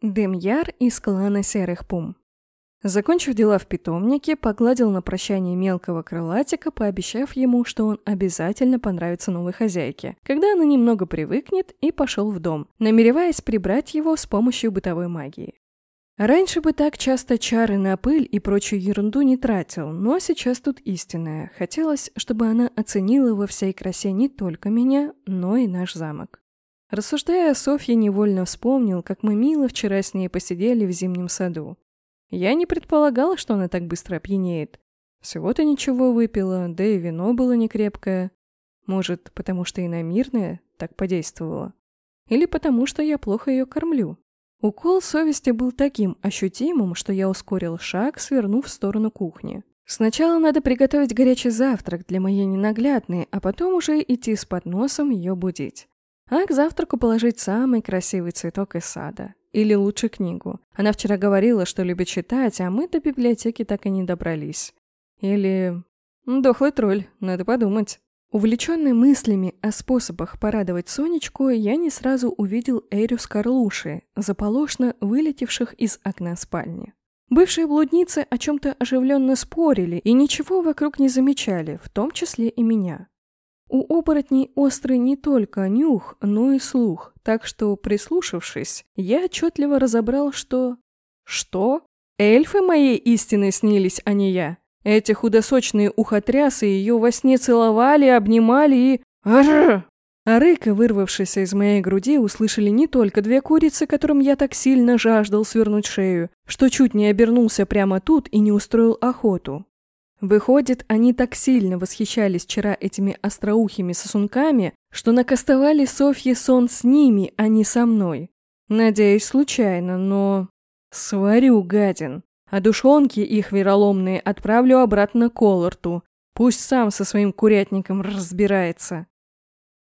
Демьяр из клана Серых Пум. Закончив дела в питомнике, погладил на прощание мелкого крылатика, пообещав ему, что он обязательно понравится новой хозяйке, когда она немного привыкнет, и пошел в дом, намереваясь прибрать его с помощью бытовой магии. Раньше бы так часто чары на пыль и прочую ерунду не тратил, но сейчас тут истинная. Хотелось, чтобы она оценила во всей красе не только меня, но и наш замок. Рассуждая, Софья невольно вспомнил, как мы мило вчера с ней посидели в зимнем саду. Я не предполагала, что она так быстро опьянеет. Всего-то ничего выпила, да и вино было не крепкое. Может, потому что иномирное так подействовало. Или потому что я плохо ее кормлю. Укол совести был таким ощутимым, что я ускорил шаг, свернув в сторону кухни. Сначала надо приготовить горячий завтрак для моей ненаглядной, а потом уже идти с подносом ее будить. А к завтраку положить самый красивый цветок из сада. Или лучше книгу. Она вчера говорила, что любит читать, а мы до библиотеки так и не добрались. Или... Дохлый тролль, надо подумать. Увлеченный мыслями о способах порадовать Сонечку, я не сразу увидел Эрю с Карлуши, заполошно вылетевших из окна спальни. Бывшие блудницы о чем-то оживленно спорили и ничего вокруг не замечали, в том числе и меня. У оборотней острый не только нюх, но и слух, так что, прислушавшись, я отчетливо разобрал, что... Что? Эльфы моей истины снились, а не я. Эти худосочные ухотрясы ее во сне целовали, обнимали и... Арр! А рыка, вырвавшийся из моей груди, услышали не только две курицы, которым я так сильно жаждал свернуть шею, что чуть не обернулся прямо тут и не устроил охоту. Выходит, они так сильно восхищались вчера этими остроухими сосунками, что накастовали Софье сон с ними, а не со мной. Надеюсь, случайно, но... Сварю, гадин. А душонки их вероломные отправлю обратно к Колорту. Пусть сам со своим курятником разбирается.